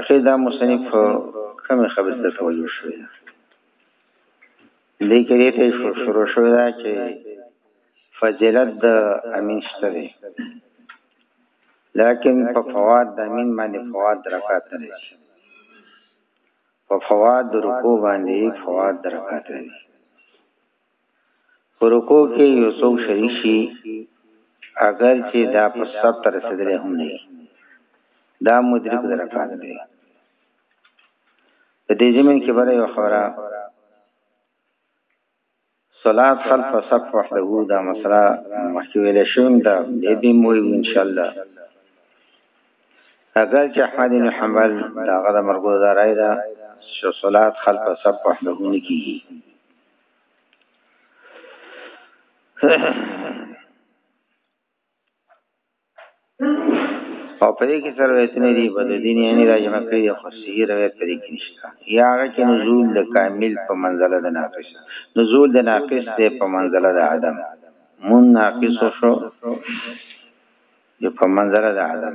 اخی دا مصنف کمی خبر ته توجه شوی ده دې کې دې ته شروع شوی ده چې فضیلت د امین شته دی لیکن په فواد د امین باندې فواد رکعت نه شي په فواد رکوع باندې فواد رکعت نه فرقو کې یو څوک شریک شي اگر چې دا په سب تر رسیدلې هم نه دا مدرک درکان دی په دې زمين کې بل یو خبره صلات خلف صف وحده دا مسله مخکې ویل شوم دا دې مو ان شاء الله اگر چې احمد بن حنبل دا غره مرګو دا راي دا صلات خلف صف وحده نه کیږي او په دې کې سرویتونه دي په دې دین یې راځي نه کوي خو سی روایت پرې کې نشته یا هغه کې نزول د کامل په منزله د ناقص نزول د ناقص دی په منزله د عدم مون ناقص شو د په منزله د عدم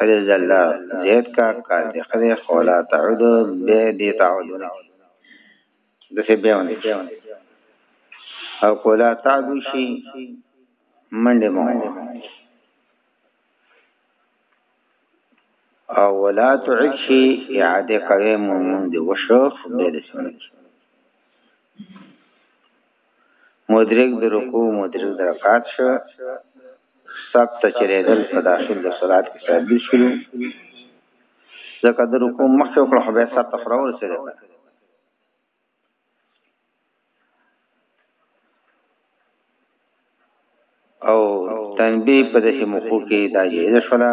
حلی جلا زید کا کار دی خدای خولا تعود به دی تعودون د څه بیاونه او کولا تعود شي منډه مو او ولا تعود شي اعاده کوي مونږ دی وشو به د سمون مدرک د رکوع مدرک د رکعت شو سب ته چریدل په داخل د صلات کې ثابت شو ځکه د رکوع مخکې وکړه خو بیا سب ته خره ورسېدل او تنبیه په دې موقع کې دا جهیز شولا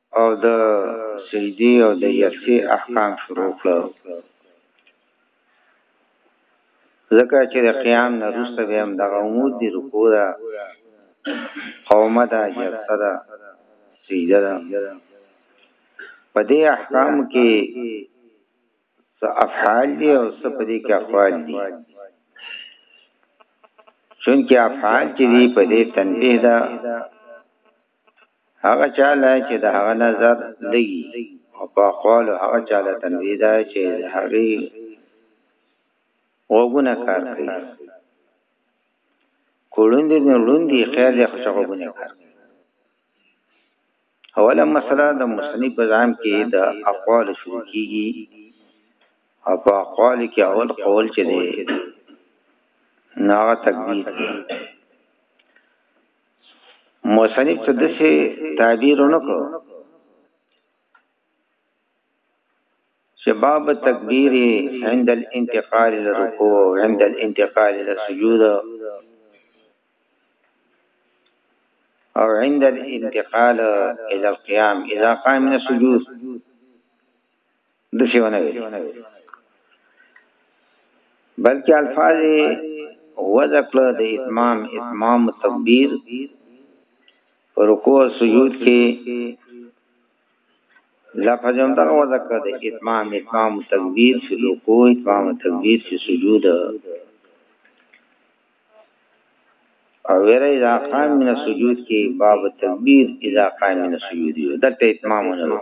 او د سجدی او د یلسی احکام شروع کړه ځکه چې د قیام نه روسته به هم دغه عمود دی رکوع ده قومه ده جلسه ده سجده ده په دې احکام کې څه افعال دي او څه په دې کې اقوال دي چونکه افعال چې دي په دې تنبیه ده هغه چاله چې د هغه نظر لګي او په اقوال هغه چاله تنوی ده چې هغه وګونه کار کوي کولوند نه لوندي خیر د خشغه وګونه کار کوي اوله مسله د مصنف په ځام کې د اقوال شروع کیږي او په اقوال کې اول قول چې دی ناغه تکبیر دی مصنف څه دسه تعبیرونه کو شباب تکبیر عند الانتقال للركوع عند الانتقال للسجود او عند الانتقال الى القيام اذا قام من السجود د څه ونه ویل بلکې الفاظ وضع کړه د اتمام اتمام تکبیر رکوع سجود کې لفظ هم دغه وضع کړه د اتمام اتمام تکبیر فی رکوع اتمام تکبیر فی سجود او ویره اذا قام من السجود کې باب تکبیر اذا قام من السجود دلته اتمام نه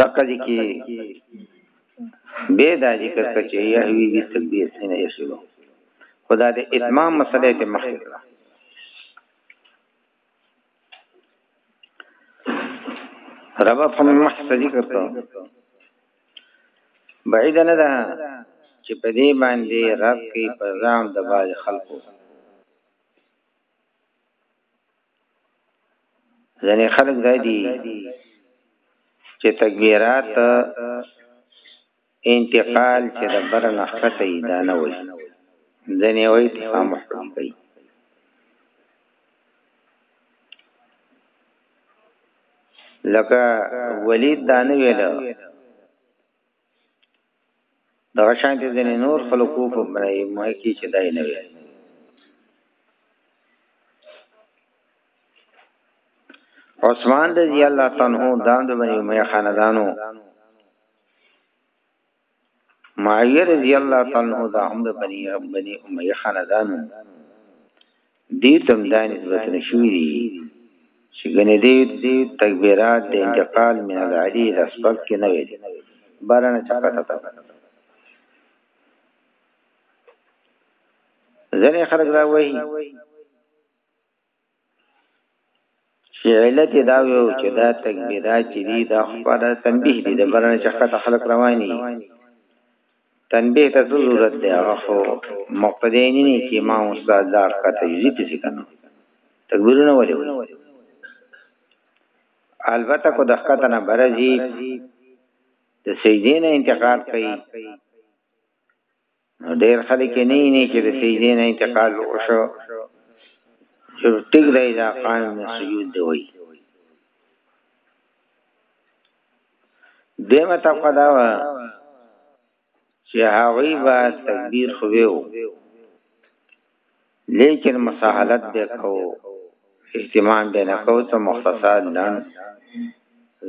دقه دي کې به دا ذکر کچې یحوی بی سبی سینه یشلو خدا دې اتمام مسله ته مخ کړه رب فهم مخ ذکر ته بعید نه ده چې په دې باندې رب کې پیغام د باج خلقو ځنې خلک دا دي چې تکبیرات انتقال چې د بر نخته یې دا نه وي ځنې وایي تسامح کوي لکه ولید دانه ویل دا شان دي ځنې نور خلکو په بنای مه کې چې دای نه وي عثمان رضی الله تعالی عنہ داند بنی امیہ خاندانو معاویه رضی الله تعالی عنہ دا هم د بنی بنی امیہ خاندانو دې تم دا نسبت نشوي دي چې ګنې دې تکبیرات د انتقال من العلی الاسبق کې نه وي بارنه چاته تا ځنې خلک دا وایي چې علت یې دا ویو چې دا تکبیرات چې دي دا خپل تنبیه دي د برنه چې خط خلق رواني تنبیه ته ضرورت دی هغه خو مقتدی نه نه چې امام استاد دا کا تجزیه پسې کنه تکبیرونه ولې البته کو د خط نه برځي د سیدین انتقال کوي نو ډیر خلک نه یې نه چې د سجدې نه انتقال وشو چې ټیک دی دا قائم نه سجود دی وایي دیمه طبقه دا وه چې هغوی به تکبیر خو ویو لیکن مساحلت به کو اهتمام به نه کو ته مختصر لن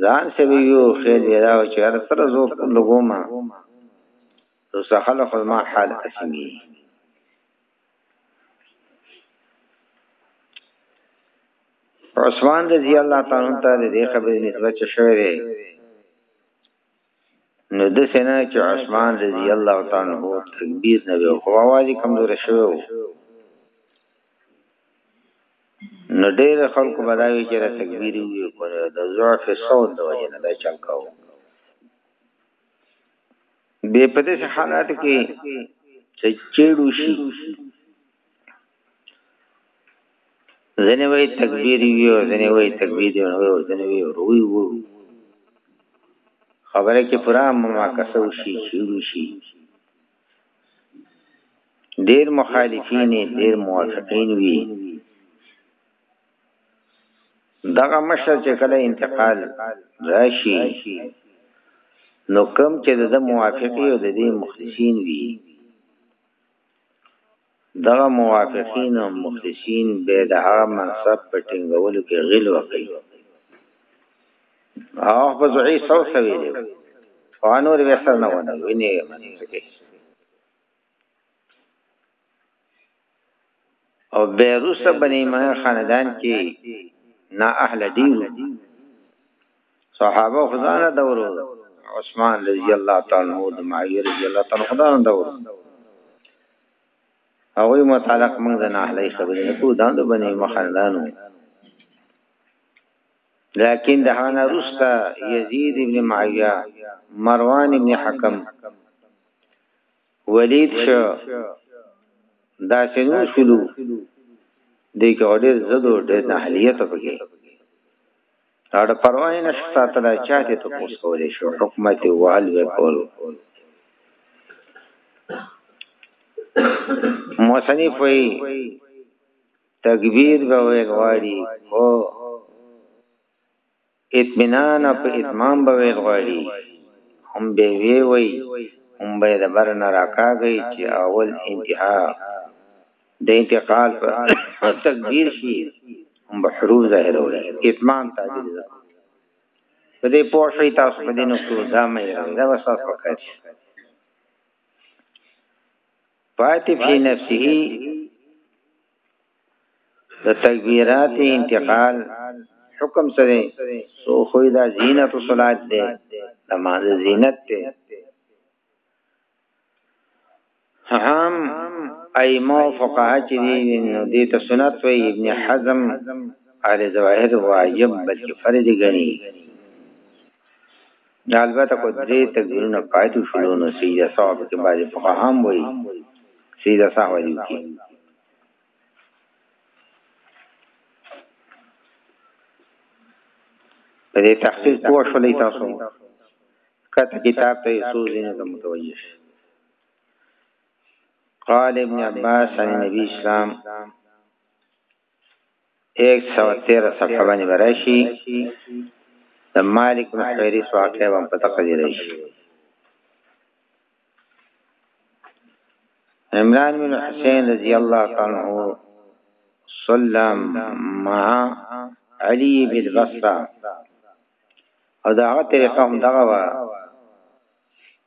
ځان سوي یو خیر دی دا چې هر سره زور لګوم نو سخل خو ما حال اسمی عثمان رضی الله تعالی عنہ ته دې خبرې نسبت شوې ده نو د سینا چې عثمان رضی الله تعالی عنہ تکبیر نه وو خو आवाज کمزور شوی وو نو ډېر خلکو بداوی چې تکبیر وی کو د ضعف صوت د وجه نه چل کاوه به په دې حالات کې چې چېړو شي ځنه وای تکبیر وی او ځنه وای تکبیر دی او ځنه وی روی وو خبره کې پورا ما کسو شي چېړو شي ډیر مخالفین ډیر موافقین وی دغه مشر چې کله انتقال راشي نو کم چې د موافقي او د دې مخلصین وي دغه موافقین او مخلصین به د هغه منصب په ټینګولو کې غیل وکړي هغه په ځای څو سوي دي فانور وسر نه ونه ویني منځ کې او بیروس بنی امیه خاندان کې نا اهل دین صحابه خدانه دور عثمان رضی الله تعالی عنہ د معاویه رضی الله تعالی عنہ دان دور هغه متعلق موږ د ناهلی خبرې نه کوو دا د بنی مخاندانو لكن د هغه رستا یزید ابن معاویه مروان ابن حکم ولید شو دا څنګه شلو د کې اورې زدو د نحلیت پکې اړ پروا نه شته تل چاته ته پوس کولې شو حکومت وال و کول مصنف وی تکبیر به وی غواړي او اطمینان او په اتمام به ویل غواړي هم به وی وی هم به د بر نه راکاږي چې اول انتها د انتقال په تقدیر شي هم به حروف ظاهرولي اتمام تعبیر ده په دې پوه شئ تاسو په دې نقطو دا مې دا وساس وکړئ فاتف فی نفسه د تکبیرات انتقال حکم سره سو خو دا زینت صلات ده نماز زینت ده هم ائمه فقها چې دي نو دې ته سنت وي ابن حزم اهل ظواهر واجب بلکې فرض غني دا البته کو درې تکبیرونه پاتې شول نو سیده سوا په کې باندې په هم وای سیده سوا دی کی په دې تحقیق کوه شولې تاسو کته کتاب ته څو ځینې ته متوجه شي قال ابن عباس عن النبي اسلام 113 صفحه باندې راشي د مالک بن حویرث واقعه هم په دقه دی راشي عمران بن حسین رضی الله تعالی عنہ صلى مع علي بالبصره او دا هغه طریقه هم دغه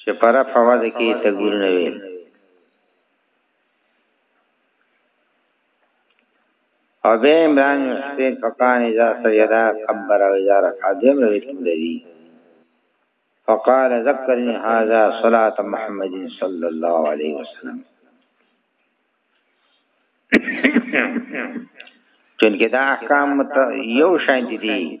چې پر فواز کې تګورونه وي او به عمران حسین فقان اذا سجدا كبر واذا رفع دم رسول دی فقال ذكرني هذا صلاة محمد صلى الله عليه وسلم چونکه دا احکام یو شان دي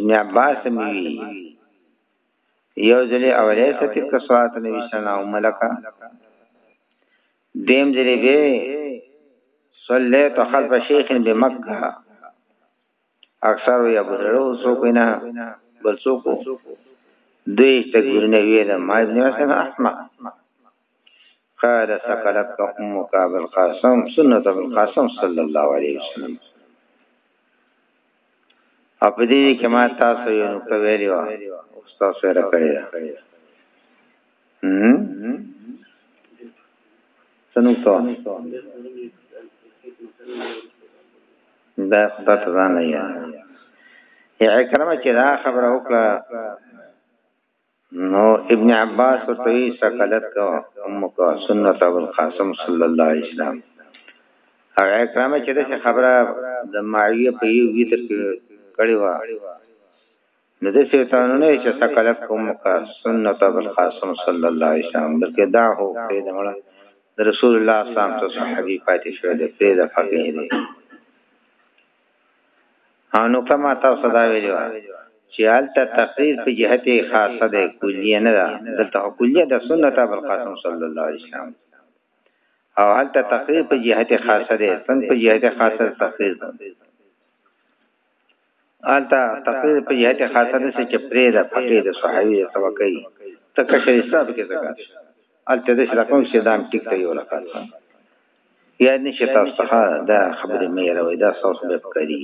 ابن عباس میوی یو ځلې اولې ستې کسوات نبی صلی الله علیه ملکا دیم ځلې به صلیت خلف شیخ بمکه اکثر یا بوزړو سو کینا بل سو کو دوی تکبیر نه ویل ما ابن حسن احمد قال سقلت امك ابو القاسم سنت ابو القاسم صلی الله علیه وسلم او په دې کې ما تاسو یو نقطه ویلې و استاد سره کړی دا هم څنګه تو دا ستات ځان نه یا اکرمه چې دا خبره وکړه نو ابن عباس او توی سکلت کو ام کو سنت ابو القاسم صلی الله علیه وسلم او اکرامه چې د خبره د معاویه په یو ویتر کې کړی و نو د شیطانونه چې سکلت کوم کا سنت ابو القاسم صلی الله علیه وسلم بلکې دا هو په دې مړه رسول الله صلی الله علیه وسلم ته صحابي پاتې شو د پرې د فقيه دی او نو کما تاسو دا ویلو چې هلته تقریر په جهت خاصه ده کلیه نه ده دلته کلیه د سنت ابو القاسم صلی الله علیه وسلم او هلته تقریر په جهت خاصه ده څنګه په جهت خاصه تقریر ده هلته تقریر په جهت خاصه ده چې پرې ده پکې ده صحابي توقعي تکشری صاحب کې زکات هلته د شرقوم شیدان ټیک ته یو لکات یاد نشي تاسو څخه دا خبرې مې یاروي دا سوس به کوي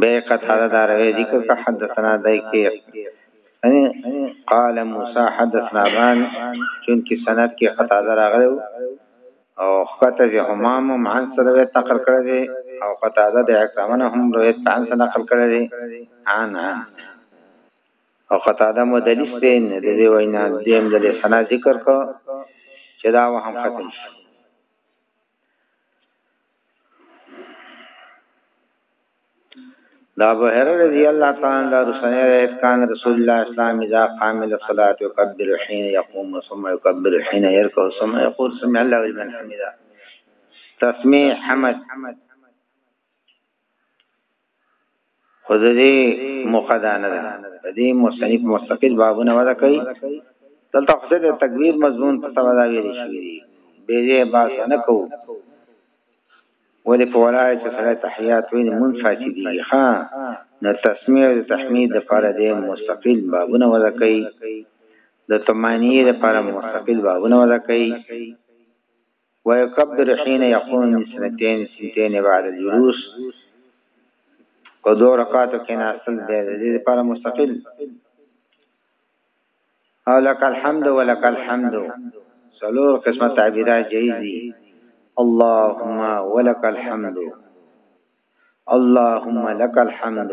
به قتاده دا روي ذکر کا حدثنا دای کې یعنی قال موسی حدثنا بان چونکی سند کې قتاده راغلو او خطه به همام عن سره تقر کړی او قتاده د اکرمنه هم روایت عن سره نقل کړی عن عن او قطاده مدلس دی نه د دې وینا دیم د سنا ذکر کو چې دا وهم ختم شي دا ابو هرره رضی الله تعالی عنہ رسول روایت کان رسول الله اسلام اذا قام للصلاه يكبر حين يقوم ثم يكبر حين يركع ثم يقول سمع الله لمن حمده تسميع حمد خو د دې مقدانه ده د دې مصنف مستقل بابونه ودا کوي دلته خو د تکبیر مضمون په سبا دا ویل شي دي به دې باس نه کو ولې په ولای چې سره تحیات وین مون فاسد دي ها نو تسمیع او تحمید لپاره دې مستقل بابونه ودا کوي د تمانیه لپاره مستقل بابونه ودا کوي ويكبر حين يقوم من سنتين سنتين بعد الجلوس قدو رکعاتو کنا اصل دې دې لپاره مستقل او لك الحمد ولك الحمد سلور قسمه تعبیرات جایز دي اللهم ولك الحمد اللهم لك الحمد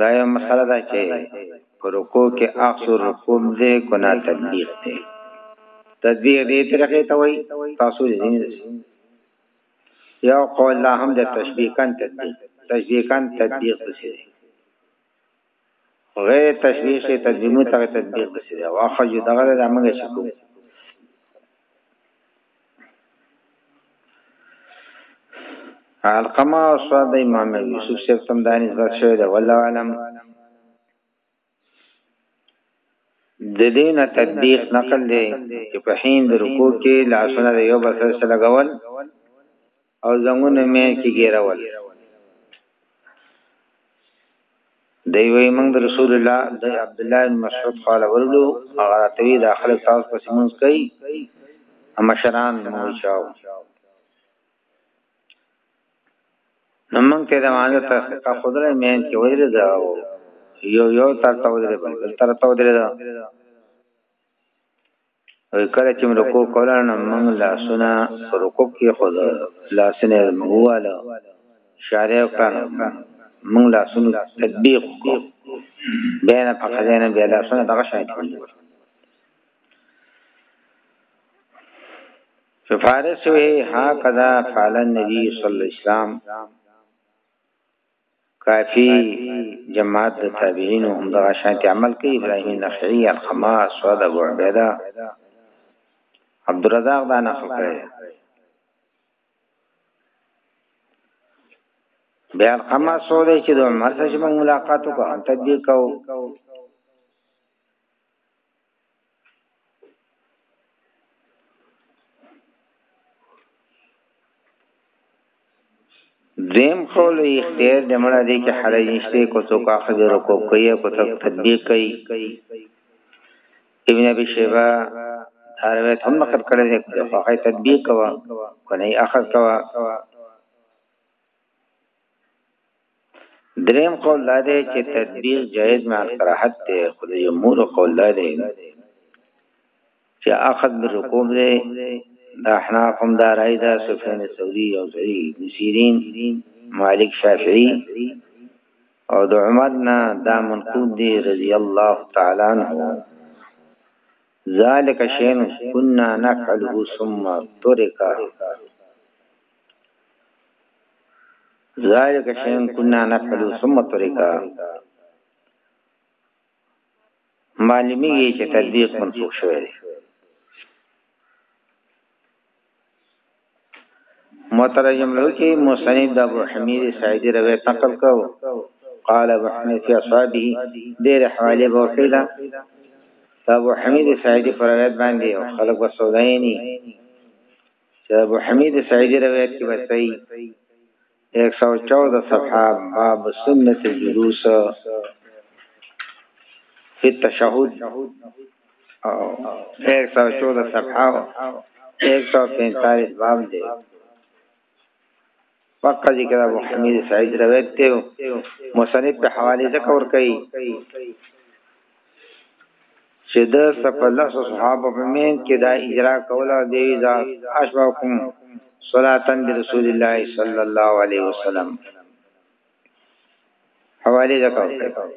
دا یو مسله ده چې په رکوع کې اخذ رکوع دې کنا تطبیق دې تطبیق دې طریقې ته وایي تاسو دې یو قول لا هم د تشبیقا تطبیق تشبیقا تطبیق څه دی غیر تشبیق شي ترجمه ته تطبیق څه دی واخذ دغه د امنګ شکو القما او سواد د امام یوسف شیخ تم د نسبت شوی دی والله علم د دین تطبیق نقل دی چې په هین د رکوع کې لاسونه یو بل سره لګول او زنګونه مې کې ګیرول دی وی موږ د رسول الله د عبد الله بن مسعود قال ورلو هغه توی د خلک تاسو پس موږ کوي مشران مو چاو نو موږ ته د مانځه ته خدای مې کې ودرې دا یو یو تر تا ودرې بل تر تا ودرې دا او کله چې رکوع کوله نو موږ لاسونه په رکوع کې خود لاسونه موواله اشاره وکړه موږ لاسونه تطبیق وکړو بینه په خزینه بیا لاسونه دغه شان کړو فارس وی ها کذا فعل النبي صلی الله علیه وسلم کافی جماعت د تابعین هم د غشانت عمل کوي ابراهیم نخعی الخما سواد ابو عبیده عبدالرزاق دا نقل کړی بیا الخما سواد چې د عمر سره ملاقات وکړ تدبیق کو دیم قول اختیار د مړه دی کې حرج نشته کو څوک اخذ رکو کوي کو څوک تطبیق کوي ابن ابي شيبه دارویت هم نقل کړی دی کو خو هغه تطبیق کوا کو نه اخذ کوا دریم قول دا دی چې تطبیق جایز مع الکراهت دی خو د جمهور قول دا دی چې اخذ بالرکوب دی دا احناف هم دا رای ده سفیان ثوری او زری نصیرین مالک شافعی او د عمر نه دا منقول دی رضی الله تعالی عنہ ذالک شین کنا نفعله ثم ترکه ذالک شین کنا نفعل ثم طریقا معلومیږي چې تطبیق منسوخ شوی دی مترجم له کې مصنف د ابو حمید سعیدی روایت نقل کاو قال ابو حمید فی اصحابه ډیر حواله ورکړه ابو حمید سعیدی پر روایت باندې خلق وسوداینی چې ابو حمید سعیدی روایت کې وسای 114 صفحه باب سنت الجلوس فی التشهد او 114 صفحه 145 باب دی فقط ذکر ابو حمید سعید روایت ته مصنف په حواله ذکر کوي چې د سپلس صحابه په مین کې دا اجرا کوله دی دا اشباکم صلاتن برسول الله صلی الله علیه وسلم حواله ذکر کوي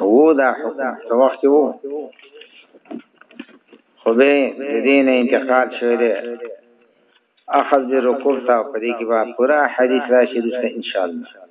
هو دا حکم څه وخت وو خو به د دین انتقال شوی دی اخذ به رکوع تا په دې کې به پورا حدیث راشي دوسته ان شاء الله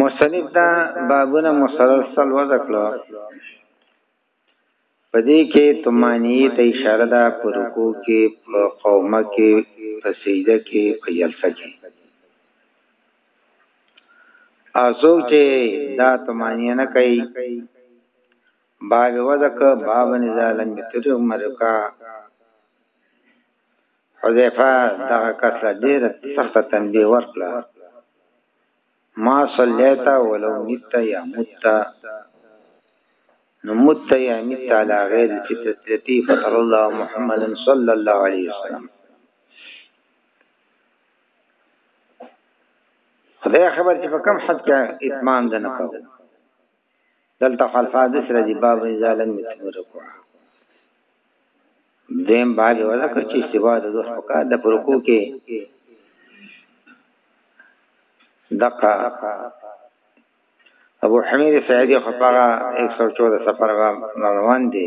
مصنف دا بابونه مسلسل وضع کړو په دې کې تمانیه ته اشاره ده په رکوع کې په قومه کې په سجده کې په جلسه کې ازو چې دا تمانیه نه کوي باب وذک باب نزالن تر مرکا حذیفه دا کسه ډیر سخت تنبیه ورکړه ما صلیت ولو مت یا مت نو مت یا مت علی غیر فطرتی فطر الله محمد صلی الله علیه وسلم خدای خبر چې په کم حد کې اتمام ده نه کوو دلته خلفاظس رضی باب اذا لم يتم رکوع دیم باب ورکه چې استوا د دوه پکا د پرکو کې دقه ابو حمید سعیدی خپاغه 114 سفر روان دی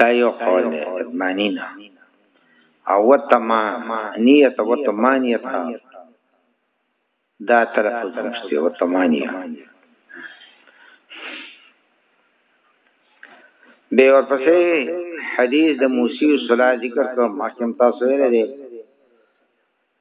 دا یو قول دی معنی نه او وتما نیت وتمانیت دا تلفظ مشته وتمانیت به ورپسې حدیث د موسی صلی الله ذکر کوم محکم تاسو ویل دی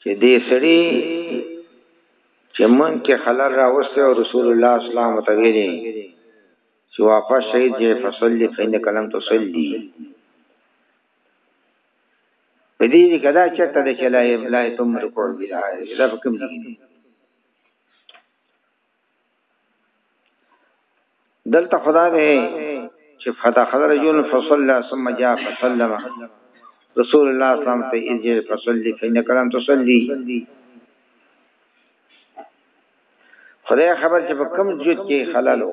چې دې سړي چې مونږ کې خلل راوسته او رسول الله اسلام ته ویلي چې واپس شي چې فصلی فین کلم تصلی په دې کې کدا چرته د چلای املای تم رکوع بیا سب کوم دي دلته خدا به چې فدخل رجل فصلى ثم جاء فسلم رسول الله صلی الله علیه وسلم ته ارجع فصلي فإنك لم تصلي خدای خبر چې په کوم جوت کې خلل وو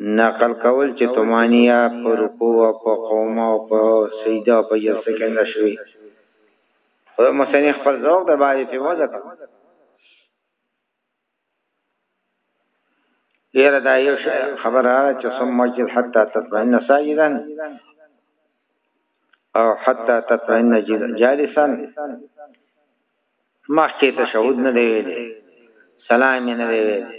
نقل کول چې طمانیه په رکوع او په قوم او په سجده او په جلسه کې نشوي خو مصنف خپل ذوق د باندې په وځه کړ یره دا یو خبره چې ثم جل حتا تطمئن ساجدا او حتا تطمئن جالسا مخکې تشهود نه دی ویلي سلام نه دی ویلي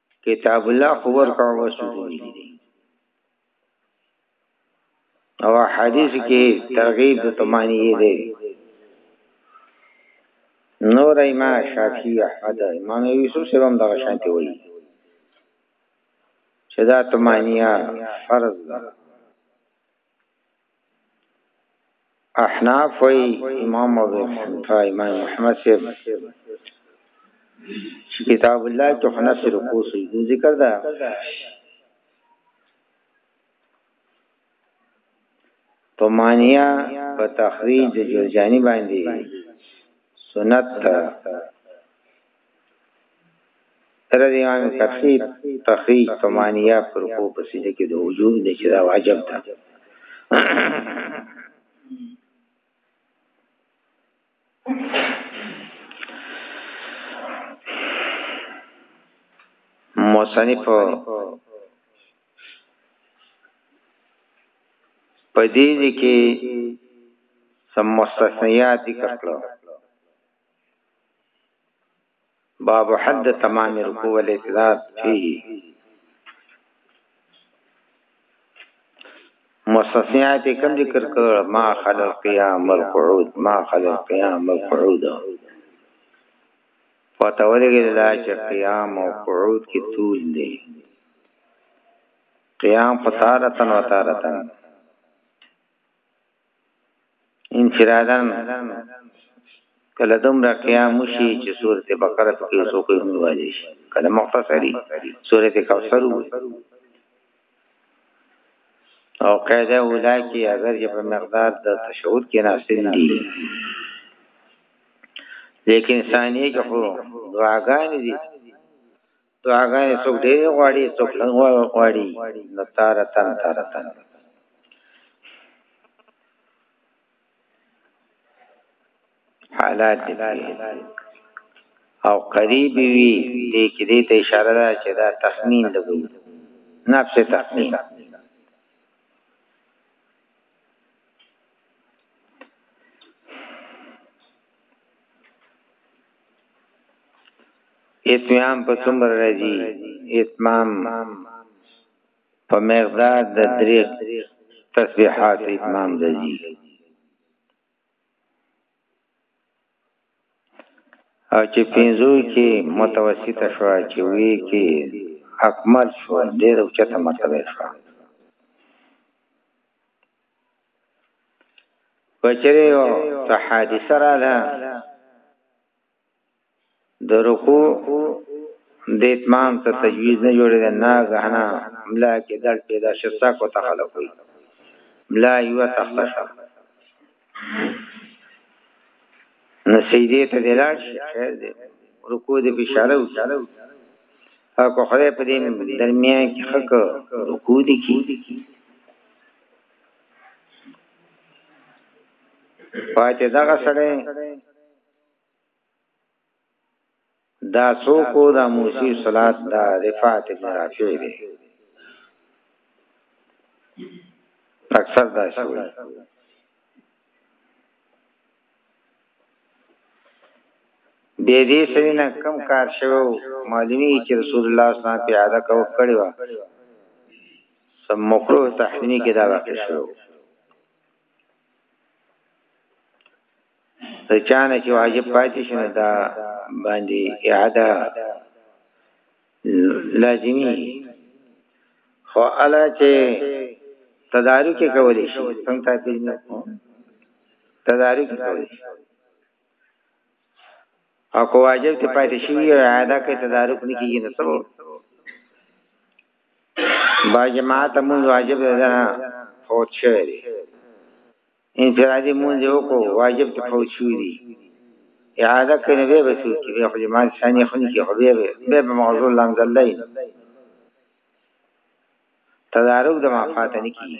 کتاب الله خو ورکا وسوځي او حدیث کې ترغیب د تمانی دی نور ایما شافعی احمد امام یوسف سلام دغه شانتی وایي چې دا تمانیه فرض ده احناف وی امام ابو حنیفه امام محمد سے کتاب الله کې حنف رکوع سجدو ذکر ده تمانیا په تخریج جرجانی باندې سنت تر دې امام کرخي تخریج ثمانیه پر کو په سیده کې د وجوب د چې دا واجب ده مصنف په دې کې سم مستثنیات ذکر کړو باب حد تمام رکوع والاعتداد فيه مستثنیات کم ذکر کړ ما خلق قیام القعود ما خلق قیام القعود پته ولګی دا چې قیام او قعود کې طول دی قیام فتارتن وتارتن انفرادن کله دومره قیام وشي چې سورته بقره په کې څوک هم وایي شي کله مختصری سورته کوثر او قاعده اولا کې اگر چې په مقدار د تشهود کې ناشتل دي لیکن ثانیه کې خو دعاګانې دي دعاګانې څوک ډېر غواړي څوک لږ غواړي نو تاره تن تاره تن حالات دي او قریب وي دې کې دې ته اشاره ده چې دا تخمین لګوي نفس تخمین اتمام په څومره راځي اتمام په مقدار د درې تسبیحات اتمام راځي او چې پینځو کې متوسطه شو چې وی کې اکمل شو ډېر اوچته مرتبه شو کچره یو ته حادثه را ده د رکوع د اتمام ته تجویز نه جوړې ده نه غهنا ملا کې دل پیدا شسا کو ته خلق وي ملا یو تخلص نه سیدې ته دلار شي خیر دې رکوع دې بشاره وکړه او کو خدای په دې درمیان کې حق رکوع دې کی پاتې دغه سره دا څوک دا موسی صلات دا رفعت ابن رافع دی اکثر دا شوی به دې سوینه کم کار شوو معلومی چې رسول الله صلی الله علیه وسلم په عادت کو کړی و سم مکروه تحریمی کې دا واقع شوو د چانه چې واجب پاتې شنه دا باندې اعاده لازمی خو الا چې تدارک کولی شي څنګه تعبیر نه کوم تدارک کولی شي او کو واجب ته پاتې شي او عاده کې تدارک نه کیږي نو څه با جماعت مون واجب ده فوت شوی انفرادي مونږ یو کو واجب ته فوت شو دي اعاده کنه به بسو کې به خو جماعت ثاني خو نه کې خو به به موضوع لاندې لای تدارک د معافات نه کیږي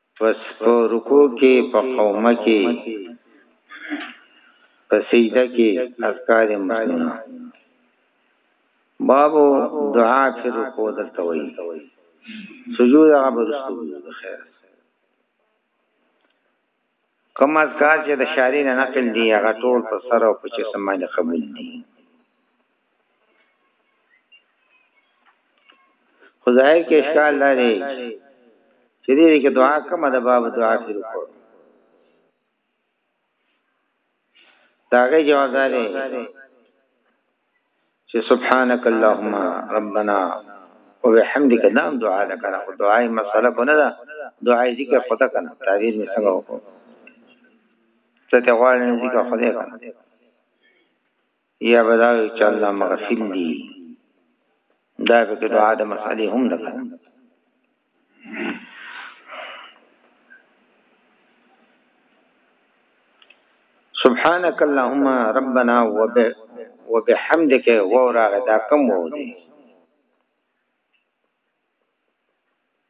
پس په رکوع کې په قومه کې په سجده کې اذکار مسنونه بابو دعا فی رکوع دلته وایي سجود هغه برستو خیر کوم اذکار چې د شاری نه نقل دی هغه ټول په سر او په چسم باندې قبول دي خو ظاهر کې اشکال لري چې دې کې دعا کومه د باب دعا فی رکوع داغه جواب دی چې سبحانك اللهم ربنا وبحمدك نام دعا ده کنه خو دعای مسله کو نه ده دعای ذکر خدا کنه تعبیر می څنګه وکړو ته ته غواړې ذکر خدا کنه یا به دا وي چې الله مغفل دي دا به کې دعا د مسالې هم نه کوي سبحانك اللهم ربنا وبحمدك وراغ دا کم وو دي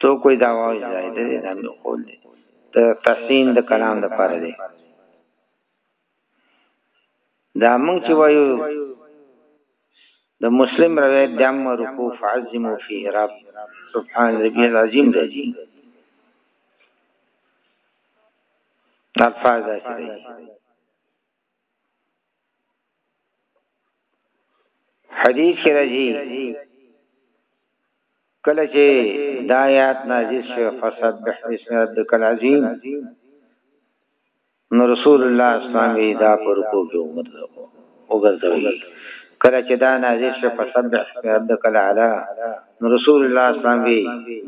تو کوئی دا واوی زائد دی دا می قول دی دا تحسین دا کلام دا پار دی دا منگ چی وایو دا مسلم روایت دا اما رکو فعظمو فی رب سبحان ربی العظیم دا جی الفاظ دا چی دی حدیث کې راځي کله چې د آیات نازل شو فساد به اسم ربک العظیم نو رسول الله اسلام وی دا پر کو کې عمر وګرځوي کله چې دا نازل شو فساد به اسم ربک الاعلى نو رسول الله اسلام وی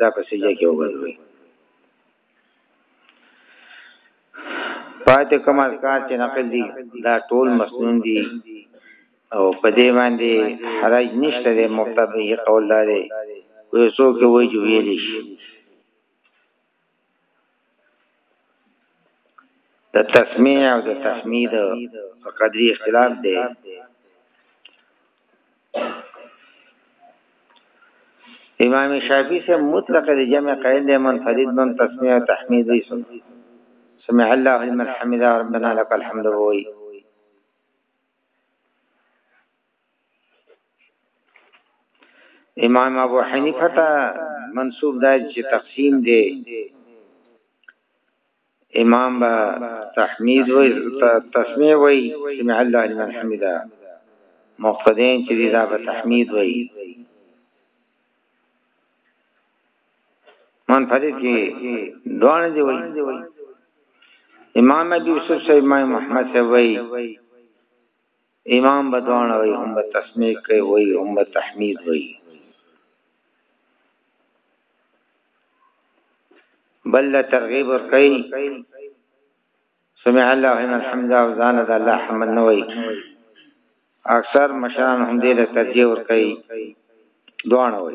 دا په سجده کې وګرځوي پاتې کوم اذکار چې نقل دي دا ټول مسنون دي او په دې باندې حرج نشته د مبتدی قول لري کوی څوک وایي چې ویل شي د تسمیع او د تحمید په قدرې اختلاف دی امام شافعی سے مطلق دی جمع قائل دی منفرد من تسمیع و تحمید وی سن سمع اللہ لمن حمدہ ربنا لک الحمد بوئی امام ابو حنیفه ته منسوب دی چې تقسیم دی امام با تحمید وی تسمیه وی سمع الله لمن حمده مقتدین چې دا به تحمید وی من پدې کې دوان دی وی امام ابي يوسف سيد محمد سوي امام بدوان وی هم به تسمیق کوي وی هم به تحمید وی بل ترغیب ور کوي سمع الله لمن حمده او ځان د الله حمد نه وی اکثر مشران هم دې له ترجیح ور کوي دوان وی